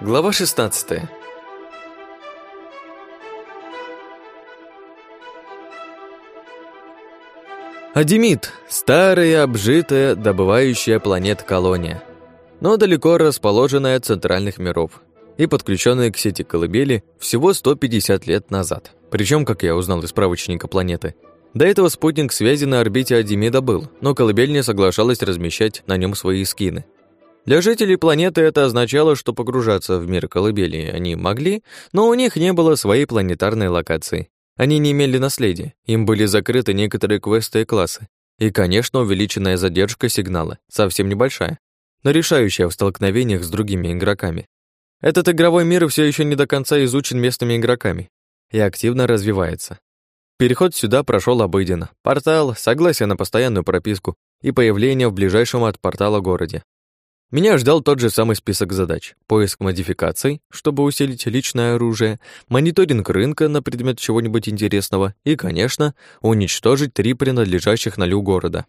Глава 16 Адемит – старая, обжитая, добывающая планет колония, но далеко расположенная от центральных миров и подключенная к сети колыбели всего 150 лет назад. Причем, как я узнал из справочника планеты, до этого спутник связи на орбите Адемида был, но колыбель не соглашалась размещать на нем свои скины. Для жителей планеты это означало, что погружаться в мир колыбели они могли, но у них не было своей планетарной локации. Они не имели наследия, им были закрыты некоторые квесты и классы. И, конечно, увеличенная задержка сигнала, совсем небольшая, но решающая в столкновениях с другими игроками. Этот игровой мир все еще не до конца изучен местными игроками и активно развивается. Переход сюда прошел обыденно. Портал, согласие на постоянную прописку и появление в ближайшем от портала городе. Меня ждал тот же самый список задач. Поиск модификаций, чтобы усилить личное оружие, мониторинг рынка на предмет чего-нибудь интересного и, конечно, уничтожить три принадлежащих налю города.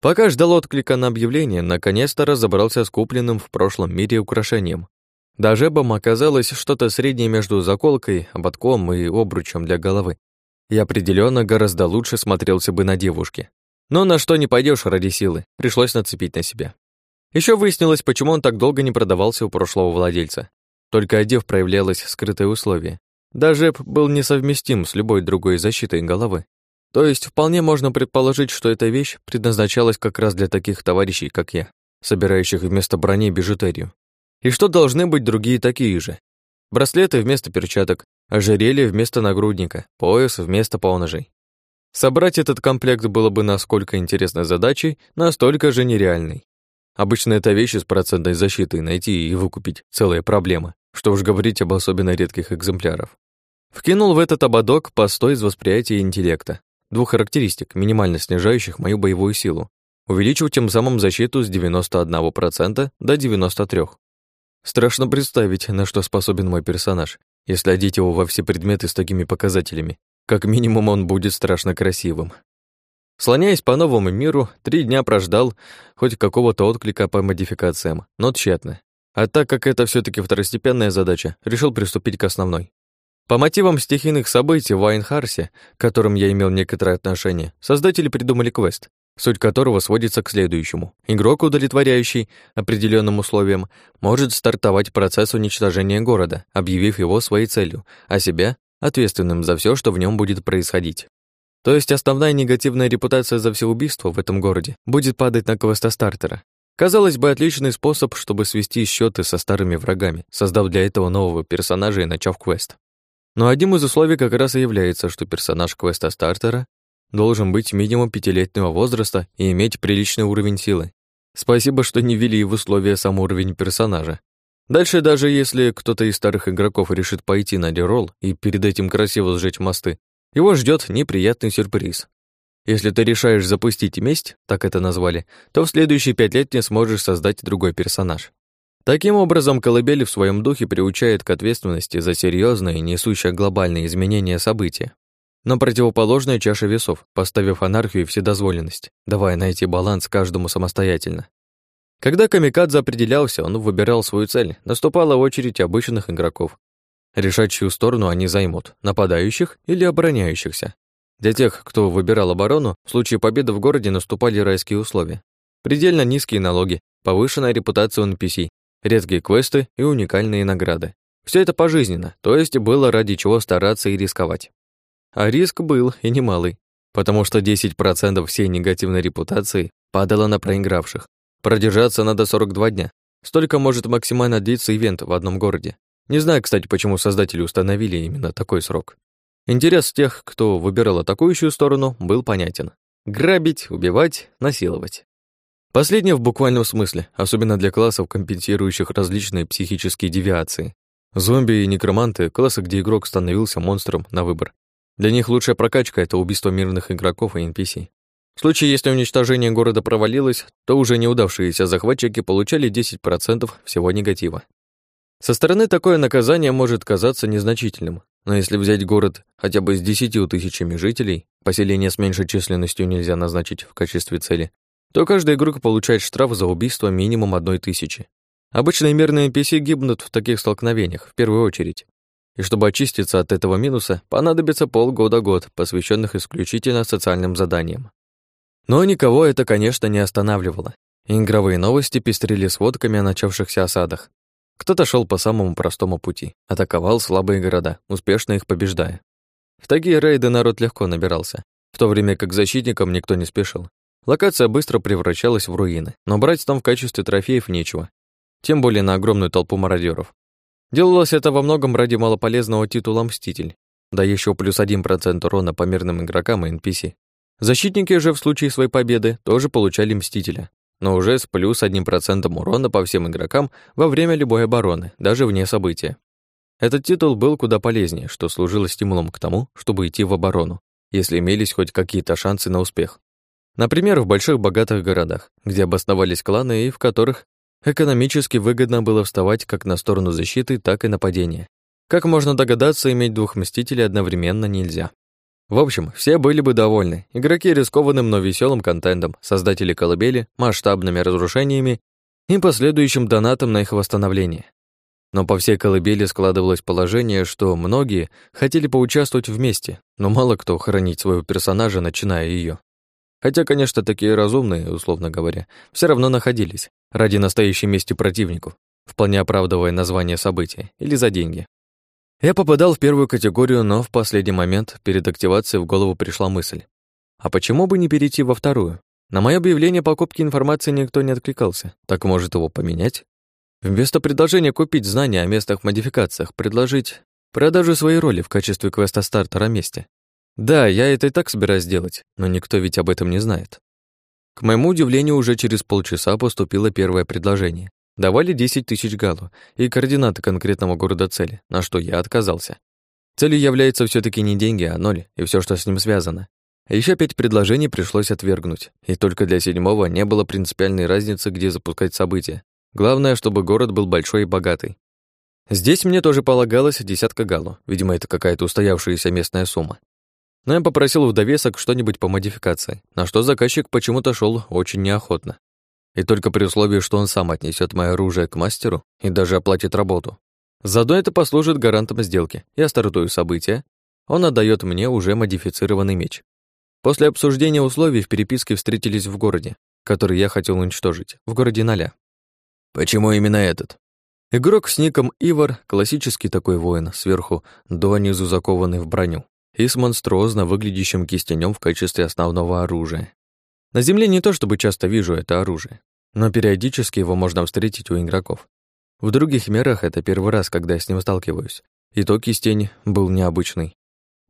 Пока ждал отклика на объявление, наконец-то разобрался с купленным в прошлом мире украшением. Даже бом оказалось что-то среднее между заколкой, ободком и обручем для головы. И определенно гораздо лучше смотрелся бы на девушке. Но на что не пойдешь ради силы, пришлось нацепить на себя. Еще выяснилось, почему он так долго не продавался у прошлого владельца. Только одев проявлялось скрытое условие. Даже был несовместим с любой другой защитой головы. То есть вполне можно предположить, что эта вещь предназначалась как раз для таких товарищей, как я, собирающих вместо брони бижутерию. И что должны быть другие такие же? Браслеты вместо перчаток, ожерелье вместо нагрудника, пояс вместо поножей. Собрать этот комплект было бы насколько интересной задачей, настолько же нереальной. Обычно это вещи с процентной защитой найти и выкупить целая проблема, что уж говорить об особенно редких экземплярах. Вкинул в этот ободок постой из восприятия интеллекта, двух характеристик, минимально снижающих мою боевую силу, увеличив тем самым защиту с 91% до 93%. Страшно представить, на что способен мой персонаж, если одеть его во все предметы с такими показателями. Как минимум он будет страшно красивым. Слоняясь по новому миру, три дня прождал хоть какого-то отклика по модификациям, но тщетно. А так как это все таки второстепенная задача, решил приступить к основной. По мотивам стихийных событий в Айнхарсе, к которым я имел некоторое отношение, создатели придумали квест, суть которого сводится к следующему. Игрок, удовлетворяющий определенным условиям, может стартовать процесс уничтожения города, объявив его своей целью, а себя — ответственным за все, что в нем будет происходить. То есть основная негативная репутация за все убийства в этом городе будет падать на квестостартера. Казалось бы, отличный способ, чтобы свести счеты со старыми врагами, создав для этого нового персонажа и начав квест. Но одним из условий как раз и является, что персонаж квеста-стартера должен быть минимум пятилетнего возраста и иметь приличный уровень силы. Спасибо, что не ввели в условия сам уровень персонажа. Дальше, даже если кто-то из старых игроков решит пойти на реролл и перед этим красиво сжечь мосты, его ждет неприятный сюрприз. Если ты решаешь запустить месть, так это назвали, то в следующие пять лет не сможешь создать другой персонаж. Таким образом, колыбель в своем духе приучает к ответственности за серьезные, несущие глобальные изменения события. Но противоположная чаша весов, поставив анархию и вседозволенность, давая найти баланс каждому самостоятельно. Когда Камикадзе определялся, он выбирал свою цель, наступала очередь обычных игроков, Решать, чью сторону они займут, нападающих или обороняющихся. Для тех, кто выбирал оборону, в случае победы в городе наступали райские условия. Предельно низкие налоги, повышенная репутация NPC, редкие квесты и уникальные награды. Все это пожизненно, то есть было ради чего стараться и рисковать. А риск был и немалый, потому что 10% всей негативной репутации падало на проигравших. Продержаться надо 42 дня. Столько может максимально длиться ивент в одном городе. Не знаю, кстати, почему создатели установили именно такой срок. Интерес тех, кто выбирал атакующую сторону, был понятен. Грабить, убивать, насиловать. Последнее в буквальном смысле, особенно для классов, компенсирующих различные психические девиации. Зомби и некроманты — классы, где игрок становился монстром на выбор. Для них лучшая прокачка — это убийство мирных игроков и NPC. В случае, если уничтожение города провалилось, то уже неудавшиеся захватчики получали 10% всего негатива. Со стороны такое наказание может казаться незначительным, но если взять город хотя бы с десятью тысячами жителей, поселение с меньшей численностью нельзя назначить в качестве цели, то каждый игрок получает штраф за убийство минимум одной тысячи. Обычные мирные NPC гибнут в таких столкновениях, в первую очередь. И чтобы очиститься от этого минуса, понадобится полгода-год, посвященных исключительно социальным заданиям. Но никого это, конечно, не останавливало. Игровые новости пестрили сводками о начавшихся осадах. Кто-то шел по самому простому пути, атаковал слабые города, успешно их побеждая. В такие рейды народ легко набирался, в то время как защитникам никто не спешил. Локация быстро превращалась в руины, но брать там в качестве трофеев нечего, тем более на огромную толпу мародеров. Делалось это во многом ради малополезного титула «Мститель», да еще плюс 1% урона по мирным игрокам и NPC. Защитники же в случае своей победы тоже получали Мстителя, но уже с плюс 1% урона по всем игрокам во время любой обороны, даже вне события. Этот титул был куда полезнее, что служило стимулом к тому, чтобы идти в оборону, если имелись хоть какие-то шансы на успех. Например, в больших богатых городах, где обосновались кланы и в которых Экономически выгодно было вставать как на сторону защиты, так и нападения. Как можно догадаться, иметь двух мстителей одновременно нельзя. В общем, все были бы довольны. Игроки рискованным, но веселым контентом, создатели колыбели, масштабными разрушениями и последующим донатом на их восстановление. Но по всей колыбели складывалось положение, что многие хотели поучаствовать вместе, но мало кто хранить своего персонажа, начиная ее. Хотя, конечно, такие разумные, условно говоря, все равно находились ради настоящей мести противнику, вполне оправдывая название события, или за деньги. Я попадал в первую категорию, но в последний момент перед активацией в голову пришла мысль. А почему бы не перейти во вторую? На мое объявление покупки информации никто не откликался. Так может его поменять? Вместо предложения купить знания о местных модификациях, предложить продажу своей роли в качестве квеста стартера месте. Да, я это и так собираюсь сделать, но никто ведь об этом не знает. К моему удивлению, уже через полчаса поступило первое предложение. Давали 10 тысяч галу и координаты конкретного города цели, на что я отказался. Целью является все таки не деньги, а ноль и все, что с ним связано. Еще пять предложений пришлось отвергнуть, и только для седьмого не было принципиальной разницы, где запускать события. Главное, чтобы город был большой и богатый. Здесь мне тоже полагалось десятка галу, видимо, это какая-то устоявшаяся местная сумма но я попросил в довесок что-нибудь по модификации, на что заказчик почему-то шел очень неохотно. И только при условии, что он сам отнесет мое оружие к мастеру и даже оплатит работу. Заодно это послужит гарантом сделки. Я стартую события, он отдает мне уже модифицированный меч. После обсуждения условий в переписке встретились в городе, который я хотел уничтожить, в городе Ноля. Почему именно этот? Игрок с ником Ивар, классический такой воин, сверху до низу закованный в броню и с монструозно выглядящим кистенем в качестве основного оружия. На Земле не то чтобы часто вижу это оружие, но периодически его можно встретить у игроков. В других мирах это первый раз, когда я с ним сталкиваюсь. И то кистень был необычный.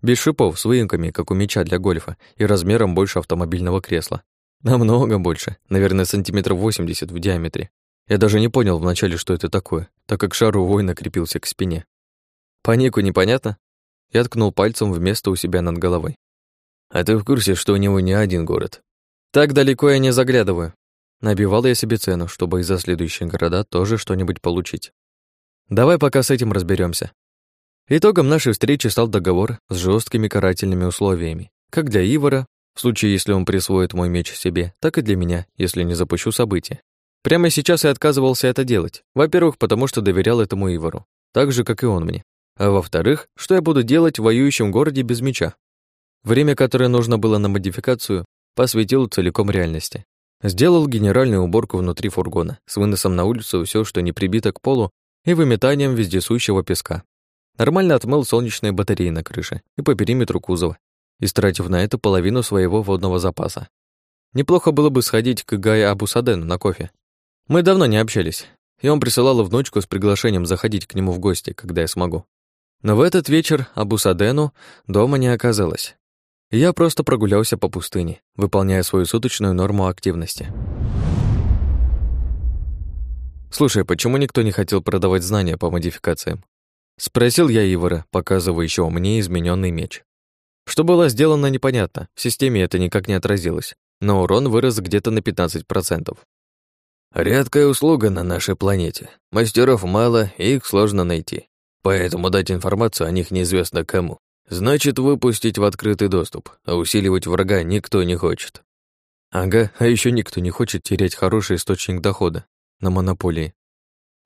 Без шипов, с выемками, как у меча для гольфа, и размером больше автомобильного кресла. Намного больше, наверное, сантиметров 80 в диаметре. Я даже не понял вначале, что это такое, так как шар у воина крепился к спине. По нику непонятно, я ткнул пальцем в место у себя над головой. «А ты в курсе, что у него не один город?» «Так далеко я не заглядываю». Набивал я себе цену, чтобы из-за следующих города тоже что-нибудь получить. Давай пока с этим разберемся. Итогом нашей встречи стал договор с жесткими карательными условиями, как для Ивара, в случае, если он присвоит мой меч себе, так и для меня, если не запущу события. Прямо сейчас я отказывался это делать. Во-первых, потому что доверял этому Ивару, так же, как и он мне. А во-вторых, что я буду делать в воюющем городе без меча? Время, которое нужно было на модификацию, посвятил целиком реальности. Сделал генеральную уборку внутри фургона, с выносом на улицу все, что не прибито к полу, и выметанием вездесущего песка. Нормально отмыл солнечные батареи на крыше и по периметру кузова, истратив на это половину своего водного запаса. Неплохо было бы сходить к Гае Абусадену на кофе. Мы давно не общались, и он присылал внучку с приглашением заходить к нему в гости, когда я смогу. Но в этот вечер Абусадену дома не оказалось. Я просто прогулялся по пустыне, выполняя свою суточную норму активности. «Слушай, почему никто не хотел продавать знания по модификациям?» Спросил я Ивара, показывающего мне измененный меч. Что было сделано, непонятно, в системе это никак не отразилось, но урон вырос где-то на 15%. «Редкая услуга на нашей планете. Мастеров мало, и их сложно найти. Поэтому дать информацию о них неизвестно кому. Значит, выпустить в открытый доступ, а усиливать врага никто не хочет. Ага, а еще никто не хочет терять хороший источник дохода на монополии.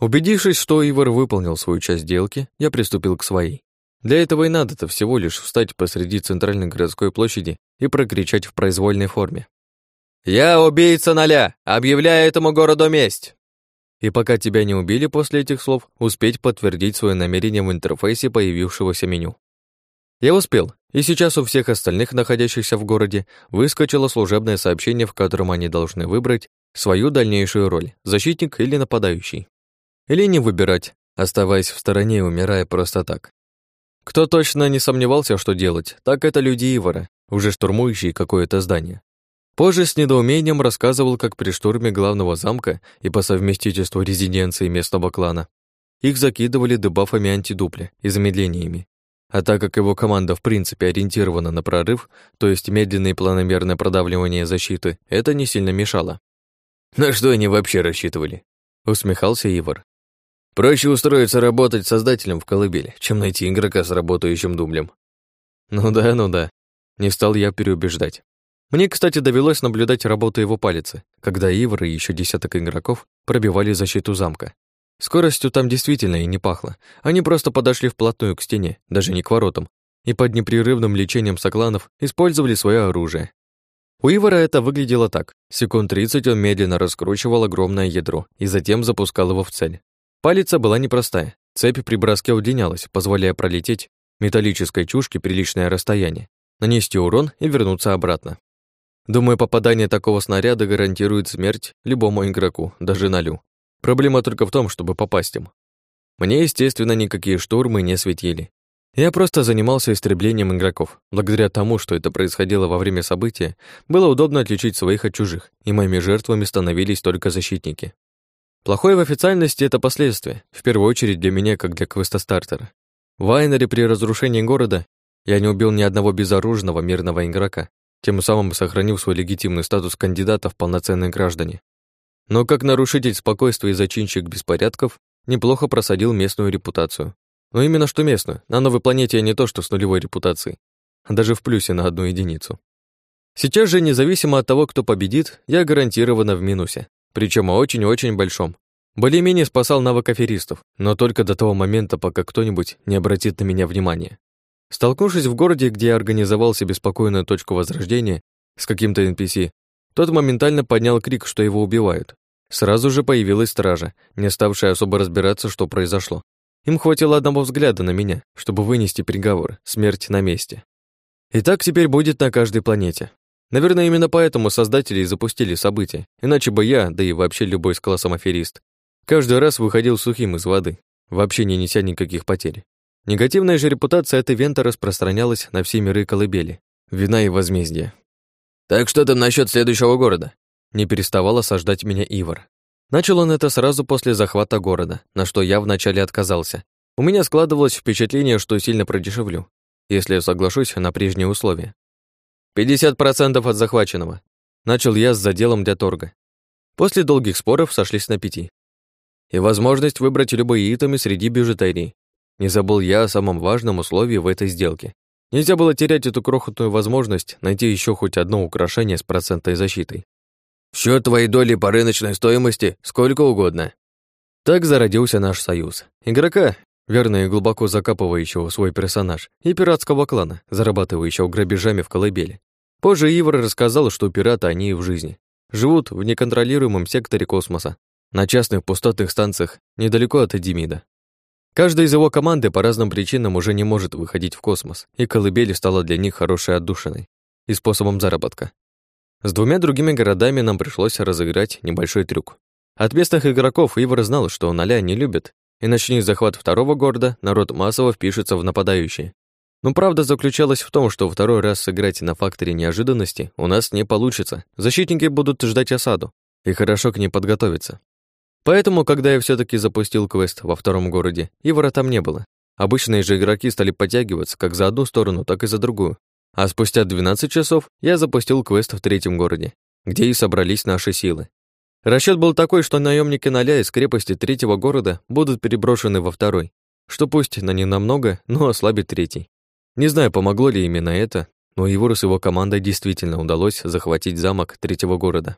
Убедившись, что Ивар выполнил свою часть сделки, я приступил к своей. Для этого и надо-то всего лишь встать посреди центральной городской площади и прокричать в произвольной форме. «Я убийца ноля! Объявляю этому городу месть!» И пока тебя не убили после этих слов, успеть подтвердить свое намерение в интерфейсе появившегося меню. Я успел, и сейчас у всех остальных, находящихся в городе, выскочило служебное сообщение, в котором они должны выбрать свою дальнейшую роль – защитник или нападающий. Или не выбирать, оставаясь в стороне и умирая просто так. Кто точно не сомневался, что делать, так это люди Ивара, уже штурмующие какое-то здание. Позже с недоумением рассказывал, как при штурме главного замка и по совместительству резиденции местного клана их закидывали дебафами антидупля и замедлениями. А так как его команда в принципе ориентирована на прорыв, то есть медленное и планомерное продавливание защиты, это не сильно мешало. «На что они вообще рассчитывали?» — усмехался Ивар. Проще устроиться работать создателем в колыбели, чем найти игрока с работающим дублем. Ну да, ну да. Не стал я переубеждать. Мне, кстати, довелось наблюдать работу его палицы, когда Ивар и еще десяток игроков пробивали защиту замка. Скоростью там действительно и не пахло. Они просто подошли вплотную к стене, даже не к воротам, и под непрерывным лечением сокланов использовали свое оружие. У Ивара это выглядело так. Секунд 30 он медленно раскручивал огромное ядро и затем запускал его в цель. Палица была непростая. Цепь при броске удлинялась, позволяя пролететь металлической чушке приличное расстояние, нанести урон и вернуться обратно. Думаю, попадание такого снаряда гарантирует смерть любому игроку, даже налю. Проблема только в том, чтобы попасть им. Мне, естественно, никакие штурмы не светили. Я просто занимался истреблением игроков. Благодаря тому, что это происходило во время события, было удобно отличить своих от чужих, и моими жертвами становились только защитники. Плохое в официальности — это последствия, в первую очередь для меня, как для квестостартера. В Айнере при разрушении города я не убил ни одного безоружного мирного игрока, тем самым сохранив свой легитимный статус кандидата в полноценные граждане. Но как нарушитель спокойствия и зачинщик беспорядков неплохо просадил местную репутацию. Но именно что местную, на новой планете я не то что с нулевой репутацией, а даже в плюсе на одну единицу. Сейчас же, независимо от того, кто победит, я гарантированно в минусе причем очень-очень большом. Более-менее спасал навык аферистов, но только до того момента, пока кто-нибудь не обратит на меня внимания. Столкнувшись в городе, где я организовал себе спокойную точку возрождения с каким-то NPC, тот моментально поднял крик, что его убивают. Сразу же появилась стража, не ставшая особо разбираться, что произошло. Им хватило одного взгляда на меня, чтобы вынести приговор «Смерть на месте». И так теперь будет на каждой планете. Наверное, именно поэтому создатели и запустили события, иначе бы я, да и вообще любой с классом аферист, каждый раз выходил сухим из воды, вообще не неся никаких потерь. Негативная же репутация от ивента распространялась на все миры колыбели, вина и возмездие. «Так что там насчет следующего города?» Не переставал осаждать меня Ивар. Начал он это сразу после захвата города, на что я вначале отказался. У меня складывалось впечатление, что сильно продешевлю, если я соглашусь на прежние условия. «Пятьдесят процентов от захваченного», — начал я с заделом для торга. После долгих споров сошлись на пяти. И возможность выбрать любые итемы среди бижутерии. Не забыл я о самом важном условии в этой сделке. Нельзя было терять эту крохотную возможность найти еще хоть одно украшение с процентной защитой. В счет твоей доли по рыночной стоимости сколько угодно. Так зародился наш союз. Игрока, верно и глубоко закапывающего свой персонаж, и пиратского клана, зарабатывающего грабежами в колыбели. Позже Ивар рассказал, что пираты они и в жизни. Живут в неконтролируемом секторе космоса, на частных пустотных станциях, недалеко от Эдимида. Каждый из его команды по разным причинам уже не может выходить в космос, и колыбели стала для них хорошей отдушиной и способом заработка. С двумя другими городами нам пришлось разыграть небольшой трюк. От местных игроков Ивар знал, что Ноля не любят, и начни захват второго города, народ массово впишется в нападающие. Но правда заключалась в том, что второй раз сыграть на факторе неожиданности у нас не получится. Защитники будут ждать осаду, и хорошо к ней подготовиться. Поэтому, когда я все таки запустил квест во втором городе, Ивара там не было. Обычные же игроки стали подтягиваться как за одну сторону, так и за другую. А спустя 12 часов я запустил квест в третьем городе, где и собрались наши силы. Расчет был такой, что наемники Ноля из крепости третьего города будут переброшены во второй, что пусть на ненамного, но ослабит третий. Не знаю, помогло ли именно это, но Ивору с его командой действительно удалось захватить замок третьего города.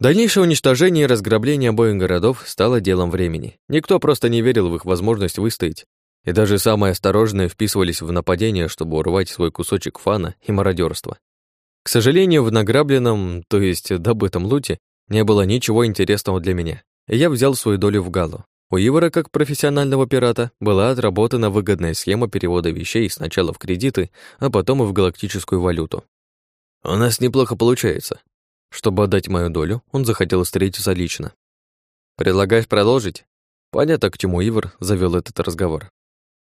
Дальнейшее уничтожение и разграбление обоих городов стало делом времени. Никто просто не верил в их возможность выстоять, и даже самые осторожные вписывались в нападение, чтобы урвать свой кусочек фана и мародерства. К сожалению, в награбленном, то есть добытом луте, не было ничего интересного для меня, и я взял свою долю в Галу. У Ивара, как профессионального пирата, была отработана выгодная схема перевода вещей сначала в кредиты, а потом и в галактическую валюту. «У нас неплохо получается». Чтобы отдать мою долю, он захотел встретиться лично. «Предлагаешь продолжить?» Понятно, к чему Ивар завел этот разговор.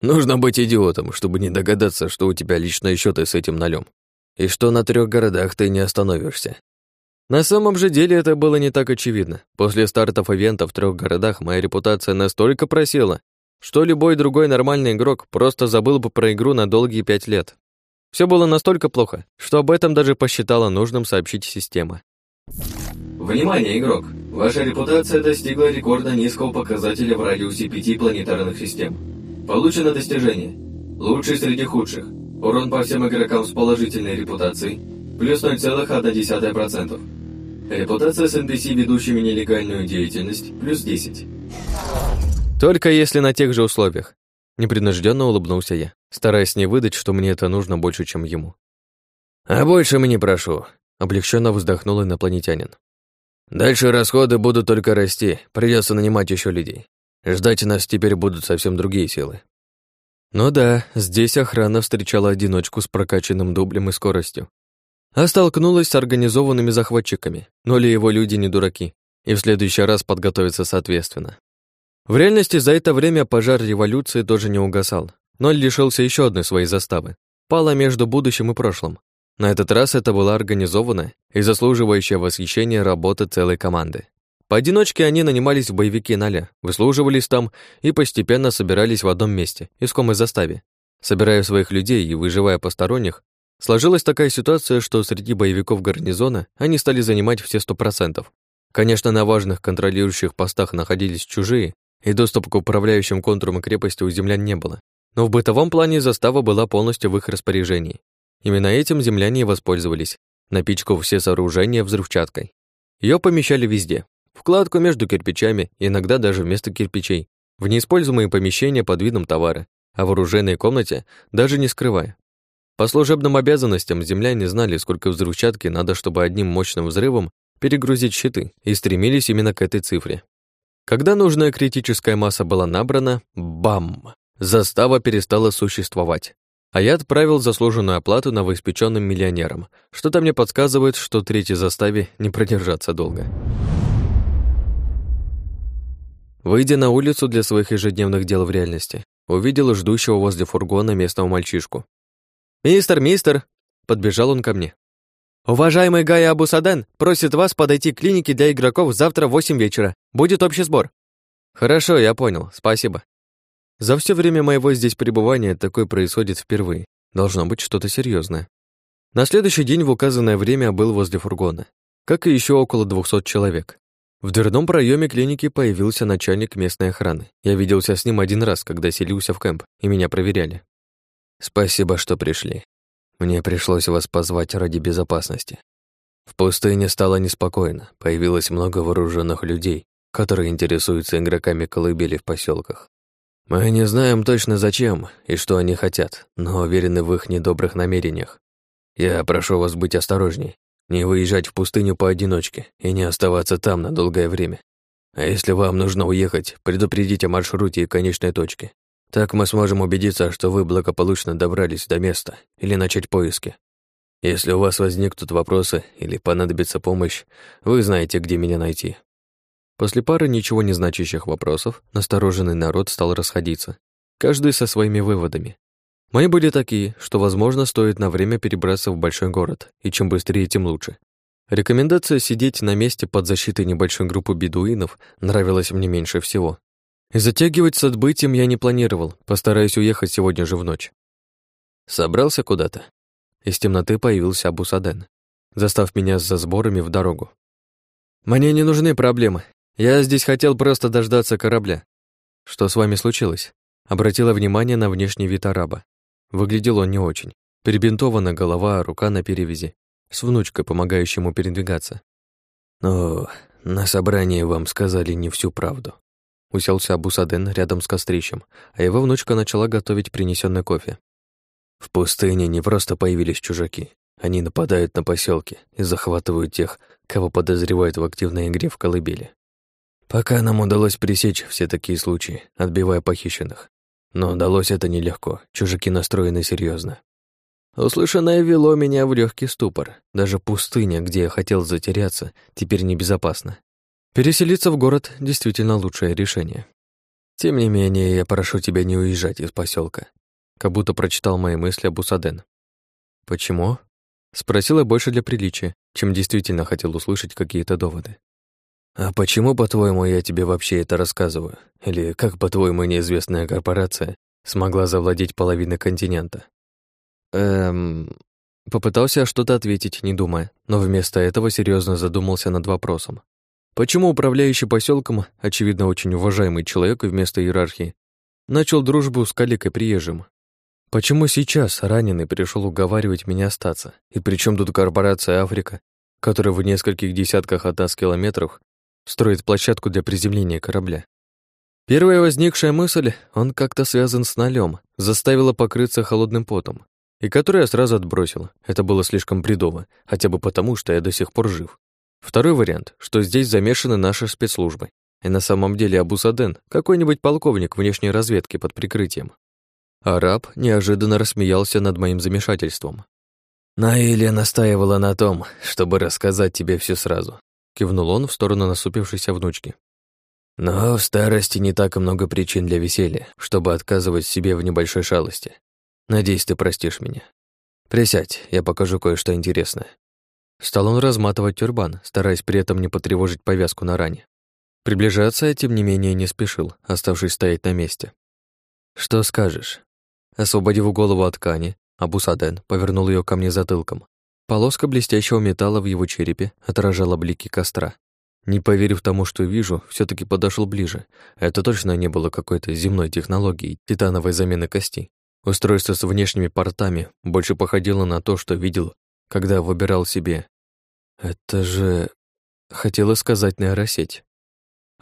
«Нужно быть идиотом, чтобы не догадаться, что у тебя личные счеты с этим налем, и что на трех городах ты не остановишься. На самом же деле это было не так очевидно. После стартов ивента в трех городах моя репутация настолько просела, что любой другой нормальный игрок просто забыл бы про игру на долгие пять лет. Все было настолько плохо, что об этом даже посчитала нужным сообщить система. Внимание, игрок! Ваша репутация достигла рекорда низкого показателя в радиусе пяти планетарных систем. Получено достижение. Лучший среди худших. Урон по всем игрокам с положительной репутацией. Плюс 0,1%. Репутация с NPC, ведущими нелегальную деятельность, плюс 10. Только если на тех же условиях. Непринужденно улыбнулся я, стараясь не выдать, что мне это нужно больше, чем ему. А больше мне прошу, облегченно вздохнул инопланетянин. Дальше расходы будут только расти, придется нанимать еще людей. Ждать нас теперь будут совсем другие силы. Ну да, здесь охрана встречала одиночку с прокачанным дублем и скоростью, а столкнулась с организованными захватчиками, но ли его люди не дураки, и в следующий раз подготовиться соответственно. В реальности за это время пожар революции тоже не угасал, но лишился еще одной своей заставы. Пала между будущим и прошлым. На этот раз это была организованная и заслуживающая восхищения работа целой команды. Поодиночке они нанимались в боевики Наля, выслуживались там и постепенно собирались в одном месте, искомой заставе. Собирая своих людей и выживая посторонних, Сложилась такая ситуация, что среди боевиков гарнизона они стали занимать все сто процентов. Конечно, на важных контролирующих постах находились чужие, и доступ к управляющим контурам крепости у землян не было. Но в бытовом плане застава была полностью в их распоряжении. Именно этим земляне и воспользовались, напичкав все сооружения взрывчаткой. Ее помещали везде. Вкладку между кирпичами, иногда даже вместо кирпичей, в неиспользуемые помещения под видом товара, а в оружейной комнате даже не скрывая. По служебным обязанностям земляне знали, сколько взрывчатки надо, чтобы одним мощным взрывом перегрузить щиты, и стремились именно к этой цифре. Когда нужная критическая масса была набрана, бам! Застава перестала существовать. А я отправил заслуженную оплату новоиспеченным миллионерам. Что-то мне подсказывает, что третьей заставе не продержаться долго. Выйдя на улицу для своих ежедневных дел в реальности, увидел ждущего возле фургона местного мальчишку. «Мистер, мистер!» — подбежал он ко мне. «Уважаемый Гая Абусаден просит вас подойти к клинике для игроков завтра в 8 вечера. Будет общий сбор». «Хорошо, я понял. Спасибо». За все время моего здесь пребывания такое происходит впервые. Должно быть что-то серьезное. На следующий день в указанное время был возле фургона, как и еще около 200 человек. В дверном проеме клиники появился начальник местной охраны. Я виделся с ним один раз, когда селился в кемп, и меня проверяли. Спасибо, что пришли. Мне пришлось вас позвать ради безопасности. В пустыне стало неспокойно, появилось много вооруженных людей, которые интересуются игроками колыбели в поселках. Мы не знаем точно зачем и что они хотят, но уверены в их недобрых намерениях. Я прошу вас быть осторожней, не выезжать в пустыню поодиночке и не оставаться там на долгое время. А если вам нужно уехать, предупредите о маршруте и конечной точке. Так мы сможем убедиться, что вы благополучно добрались до места или начать поиски. Если у вас возникнут вопросы или понадобится помощь, вы знаете, где меня найти. После пары ничего не значащих вопросов настороженный народ стал расходиться, каждый со своими выводами. Мои были такие, что, возможно, стоит на время перебраться в большой город, и чем быстрее, тем лучше. Рекомендация сидеть на месте под защитой небольшой группы бедуинов нравилась мне меньше всего, и затягивать с отбытием я не планировал, постараюсь уехать сегодня же в ночь. Собрался куда-то. Из темноты появился Абусаден, застав меня за сборами в дорогу. «Мне не нужны проблемы. Я здесь хотел просто дождаться корабля. Что с вами случилось?» Обратила внимание на внешний вид араба. Выглядел он не очень. Перебинтована голова, рука на перевязи, с внучкой, помогающей ему передвигаться. Но на собрании вам сказали не всю правду. Уселся Абусаден рядом с кострищем, а его внучка начала готовить принесенный кофе. В пустыне не просто появились чужаки. Они нападают на поселки и захватывают тех, кого подозревают в активной игре в колыбели. Пока нам удалось пресечь все такие случаи, отбивая похищенных. Но удалось это нелегко, чужаки настроены серьезно. Услышанное вело меня в легкий ступор. Даже пустыня, где я хотел затеряться, теперь небезопасна. Переселиться в город действительно лучшее решение. Тем не менее, я прошу тебя не уезжать из поселка. Как будто прочитал мои мысли об Усаден. Почему? Спросила больше для приличия, чем действительно хотел услышать какие-то доводы. А почему, по-твоему, я тебе вообще это рассказываю? Или как, по-твоему, неизвестная корпорация смогла завладеть половиной континента? Эм... Попытался что-то ответить, не думая, но вместо этого серьезно задумался над вопросом. Почему управляющий поселком, очевидно, очень уважаемый человек вместо иерархии, начал дружбу с каликой приезжим? Почему сейчас раненый пришел уговаривать меня остаться? И при чем тут корпорация Африка, которая в нескольких десятках от нас километров строит площадку для приземления корабля? Первая возникшая мысль, он как-то связан с налем, заставила покрыться холодным потом, и которую я сразу отбросил. Это было слишком бредово, хотя бы потому, что я до сих пор жив. Второй вариант, что здесь замешаны наши спецслужбы. И на самом деле Абусаден — какой-нибудь полковник внешней разведки под прикрытием. Араб неожиданно рассмеялся над моим замешательством. «Наиля настаивала на том, чтобы рассказать тебе все сразу», — кивнул он в сторону насупившейся внучки. «Но в старости не так много причин для веселья, чтобы отказывать себе в небольшой шалости. Надеюсь, ты простишь меня. Присядь, я покажу кое-что интересное». Стал он разматывать тюрбан, стараясь при этом не потревожить повязку на ране. Приближаться я, тем не менее, не спешил, оставшись стоять на месте. «Что скажешь?» Освободив голову от ткани, Абусаден повернул ее ко мне затылком. Полоска блестящего металла в его черепе отражала блики костра. Не поверив тому, что вижу, все таки подошел ближе. Это точно не было какой-то земной технологией титановой замены кости. Устройство с внешними портами больше походило на то, что видел, когда выбирал себе это же... Хотела сказать нейросеть.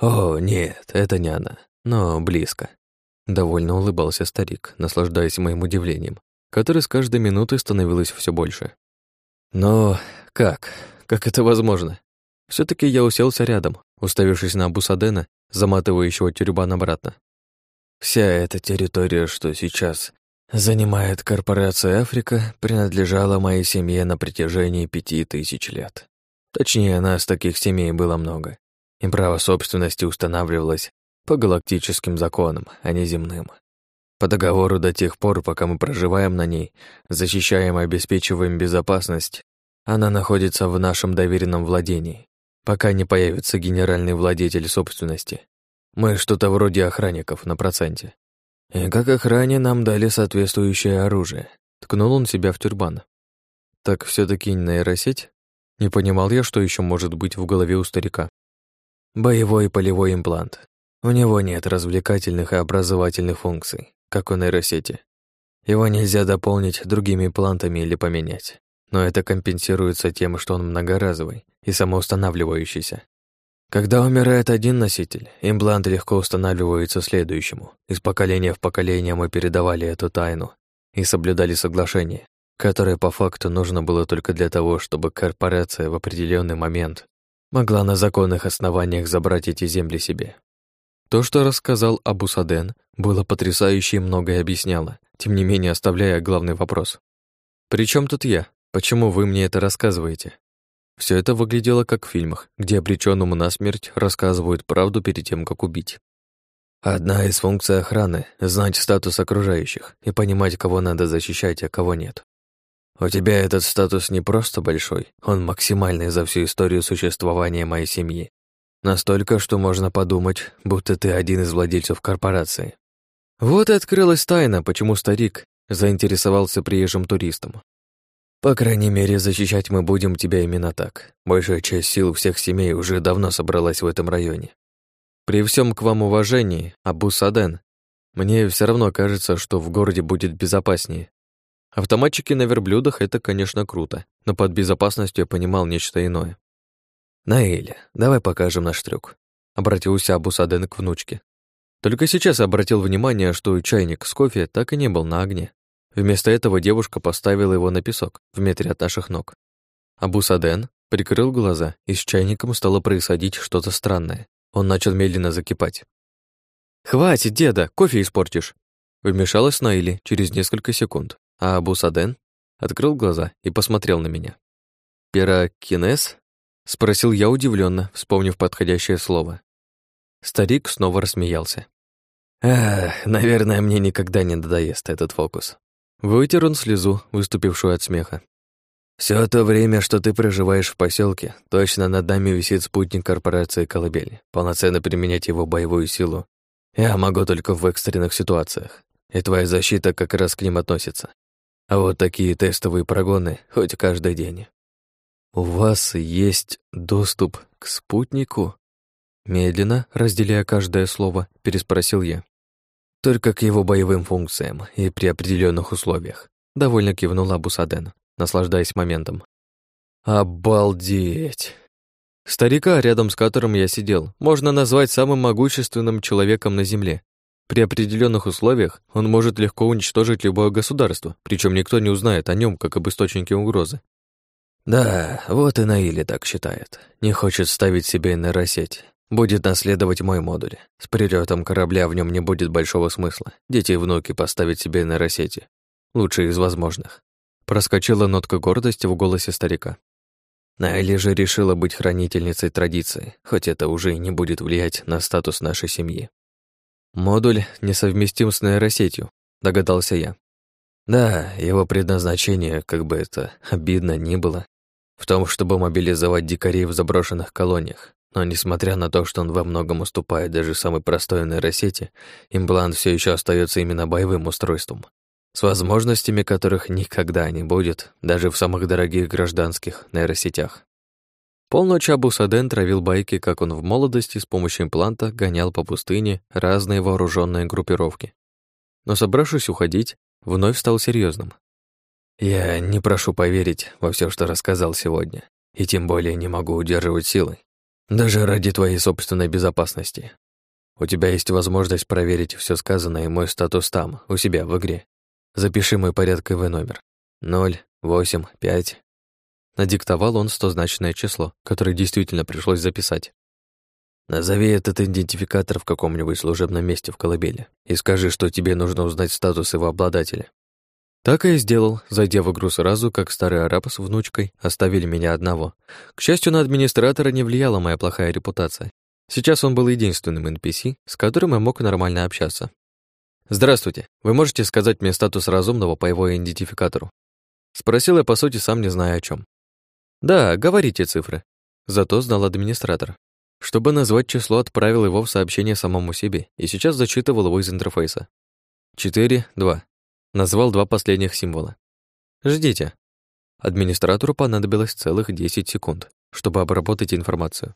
О, нет, это не она, но близко. Довольно улыбался старик, наслаждаясь моим удивлением, которое с каждой минутой становилось все больше. Но как? Как это возможно? все таки я уселся рядом, уставившись на Абусадена, заматывающего тюрбан обратно. Вся эта территория, что сейчас занимает корпорация Африка, принадлежала моей семье на протяжении пяти тысяч лет. Точнее, нас таких семей было много, и право собственности устанавливалось по галактическим законам, а не земным. По договору до тех пор, пока мы проживаем на ней, защищаем и обеспечиваем безопасность, она находится в нашем доверенном владении, пока не появится генеральный владетель собственности. Мы что-то вроде охранников на проценте. И как охране нам дали соответствующее оружие. Ткнул он себя в тюрбан. Так все таки нейросеть? Не понимал я, что еще может быть в голове у старика. Боевой полевой имплант. У него нет развлекательных и образовательных функций, как у нейросети. Его нельзя дополнить другими имплантами или поменять. Но это компенсируется тем, что он многоразовый и самоустанавливающийся. Когда умирает один носитель, имплант легко устанавливается следующему. Из поколения в поколение мы передавали эту тайну и соблюдали соглашение, которое по факту нужно было только для того, чтобы корпорация в определенный момент могла на законных основаниях забрать эти земли себе. То, что рассказал Абу Саден, было потрясающе и многое объясняло, тем не менее оставляя главный вопрос. «При чем тут я? Почему вы мне это рассказываете?» Все это выглядело как в фильмах, где обреченному на смерть рассказывают правду перед тем, как убить. Одна из функций охраны — знать статус окружающих и понимать, кого надо защищать, а кого нет. У тебя этот статус не просто большой, он максимальный за всю историю существования моей семьи. Настолько, что можно подумать, будто ты один из владельцев корпорации. Вот и открылась тайна, почему старик заинтересовался приезжим туристом. По крайней мере, защищать мы будем тебя именно так. Большая часть сил всех семей уже давно собралась в этом районе. При всем к вам уважении, Абу Саден, мне все равно кажется, что в городе будет безопаснее, Автоматчики на верблюдах — это, конечно, круто, но под безопасностью я понимал нечто иное. «Наэля, давай покажем наш трюк», — обратился Абусаден к внучке. Только сейчас обратил внимание, что чайник с кофе так и не был на огне. Вместо этого девушка поставила его на песок в метре от наших ног. Абусаден прикрыл глаза, и с чайником стало происходить что-то странное. Он начал медленно закипать. «Хватит, деда, кофе испортишь!» Вмешалась Найли через несколько секунд, а Абусаден открыл глаза и посмотрел на меня. «Пирокинез?» — спросил я удивленно, вспомнив подходящее слово. Старик снова рассмеялся. «Эх, наверное, мне никогда не надоест этот фокус». Вытер он слезу, выступившую от смеха. Все то время, что ты проживаешь в поселке, точно над нами висит спутник корпорации «Колыбель». Полноценно применять его боевую силу я могу только в экстренных ситуациях, и твоя защита как раз к ним относится. А вот такие тестовые прогоны хоть каждый день. У вас есть доступ к спутнику? Медленно, разделяя каждое слово, переспросил я. Только к его боевым функциям и при определенных условиях. Довольно кивнула Бусаден, наслаждаясь моментом. Обалдеть! Старика, рядом с которым я сидел, можно назвать самым могущественным человеком на Земле. При определенных условиях он может легко уничтожить любое государство, причем никто не узнает о нем как об источнике угрозы. Да, вот и Наили так считает. Не хочет ставить себе нейросеть. Будет наследовать мой модуль. С прилетом корабля в нем не будет большого смысла. Дети и внуки поставить себе нейросети. Лучшие из возможных. Проскочила нотка гордости в голосе старика. Найли же решила быть хранительницей традиции, хоть это уже и не будет влиять на статус нашей семьи. Модуль несовместим с нейросетью, догадался я. Да, его предназначение, как бы это обидно ни было, в том, чтобы мобилизовать дикарей в заброшенных колониях. Но несмотря на то, что он во многом уступает даже самой простой нейросети, имплант все еще остается именно боевым устройством, с возможностями которых никогда не будет, даже в самых дорогих гражданских нейросетях. Полночь Абу Саден травил байки, как он в молодости с помощью импланта гонял по пустыне разные вооруженные группировки. Но собравшись уходить, вновь стал серьезным. «Я не прошу поверить во все, что рассказал сегодня, и тем более не могу удерживать силы, даже ради твоей собственной безопасности. У тебя есть возможность проверить все сказанное и мой статус там, у себя в игре. Запиши мой порядковый номер. Ноль, восемь, пять. Надиктовал он стозначное число, которое действительно пришлось записать. Назови этот идентификатор в каком-нибудь служебном месте в колыбели и скажи, что тебе нужно узнать статус его обладателя. Так и сделал, зайдя в игру сразу, как старый араб с внучкой оставили меня одного. К счастью, на администратора не влияла моя плохая репутация. Сейчас он был единственным NPC, с которым я мог нормально общаться. «Здравствуйте. Вы можете сказать мне статус разумного по его идентификатору?» Спросил я, по сути, сам не зная о чем. «Да, говорите цифры». Зато знал администратор. Чтобы назвать число, отправил его в сообщение самому себе и сейчас зачитывал его из интерфейса. Четыре, два. Назвал два последних символа. «Ждите». Администратору понадобилось целых 10 секунд, чтобы обработать информацию.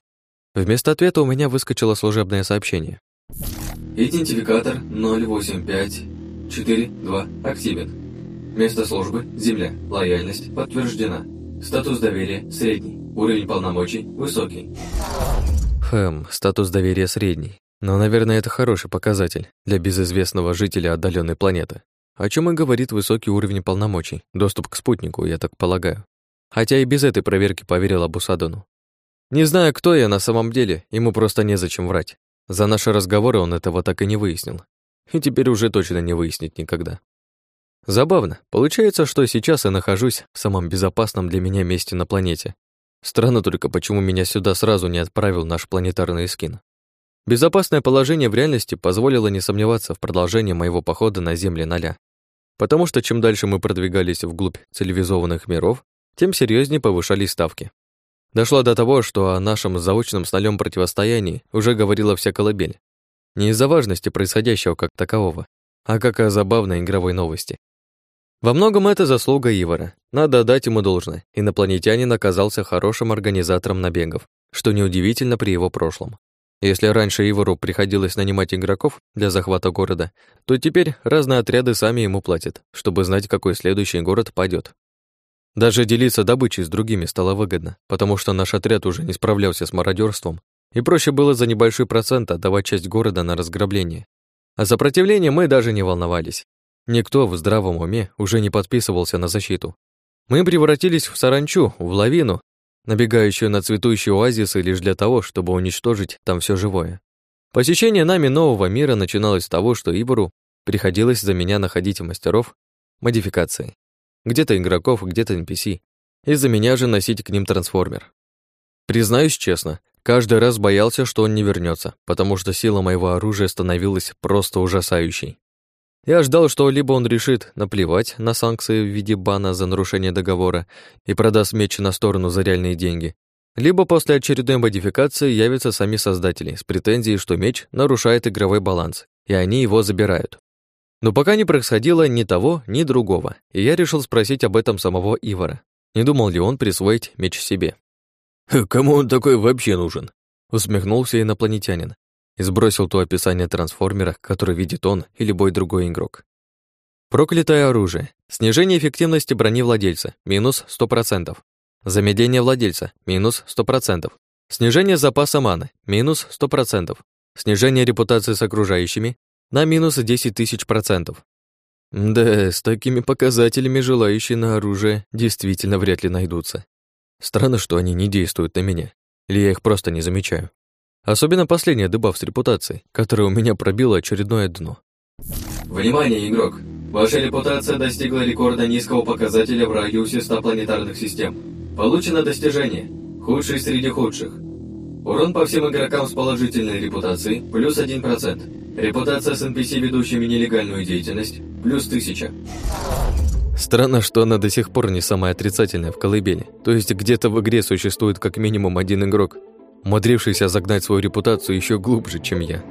Вместо ответа у меня выскочило служебное сообщение. Идентификатор 08542 активен. Место службы – Земля. Лояльность подтверждена. Статус доверия – средний. Уровень полномочий – высокий. Хм, статус доверия средний. Но, наверное, это хороший показатель для безызвестного жителя отдаленной планеты. О чем и говорит высокий уровень полномочий, доступ к спутнику, я так полагаю. Хотя и без этой проверки поверил Абусадону. Не знаю, кто я на самом деле, ему просто незачем врать. За наши разговоры он этого так и не выяснил. И теперь уже точно не выяснит никогда. Забавно. Получается, что сейчас я нахожусь в самом безопасном для меня месте на планете. Странно только, почему меня сюда сразу не отправил наш планетарный скин. Безопасное положение в реальности позволило не сомневаться в продолжении моего похода на Земле ноля. Потому что чем дальше мы продвигались вглубь цивилизованных миров, тем серьезнее повышались ставки. Дошло до того, что о нашем заочном с нолем противостоянии уже говорила вся колыбель. Не из-за важности происходящего как такового, а как о забавной игровой новости. Во многом это заслуга Ивара. Надо отдать ему должное. Инопланетянин оказался хорошим организатором набегов, что неудивительно при его прошлом. Если раньше Ивару приходилось нанимать игроков для захвата города, то теперь разные отряды сами ему платят, чтобы знать, какой следующий город падет. Даже делиться добычей с другими стало выгодно, потому что наш отряд уже не справлялся с мародерством, и проще было за небольшой процент отдавать часть города на разграбление. А сопротивление мы даже не волновались. Никто в здравом уме уже не подписывался на защиту. Мы превратились в саранчу, в лавину, набегающую на цветущие оазисы лишь для того, чтобы уничтожить там все живое. Посещение нами нового мира начиналось с того, что Ибору приходилось за меня находить мастеров модификации. Где-то игроков, где-то NPC. И за меня же носить к ним трансформер. Признаюсь честно, каждый раз боялся, что он не вернется, потому что сила моего оружия становилась просто ужасающей. Я ждал, что либо он решит наплевать на санкции в виде бана за нарушение договора и продаст меч на сторону за реальные деньги, либо после очередной модификации явятся сами создатели с претензией, что меч нарушает игровой баланс, и они его забирают. Но пока не происходило ни того, ни другого, и я решил спросить об этом самого Ивара. Не думал ли он присвоить меч себе? «Кому он такой вообще нужен?» усмехнулся инопланетянин, и сбросил то описание трансформера, который видит он или любой другой игрок. Проклятое оружие. Снижение эффективности брони владельца – минус 100%. Замедление владельца – минус 100%. Снижение запаса маны – минус 100%. Снижение репутации с окружающими на минус 10 тысяч процентов. Да, с такими показателями желающие на оружие действительно вряд ли найдутся. Странно, что они не действуют на меня, или я их просто не замечаю. Особенно последняя дебаф с репутацией, которая у меня пробила очередное дно. Внимание, игрок! Ваша репутация достигла рекорда низкого показателя в радиусе 100 планетарных систем. Получено достижение. Худший среди худших. Урон по всем игрокам с положительной репутацией – плюс 1%. Репутация с NPC, ведущими нелегальную деятельность – плюс 1000. Странно, что она до сих пор не самая отрицательная в колыбели. То есть где-то в игре существует как минимум один игрок, умудрившийся загнать свою репутацию еще глубже, чем я.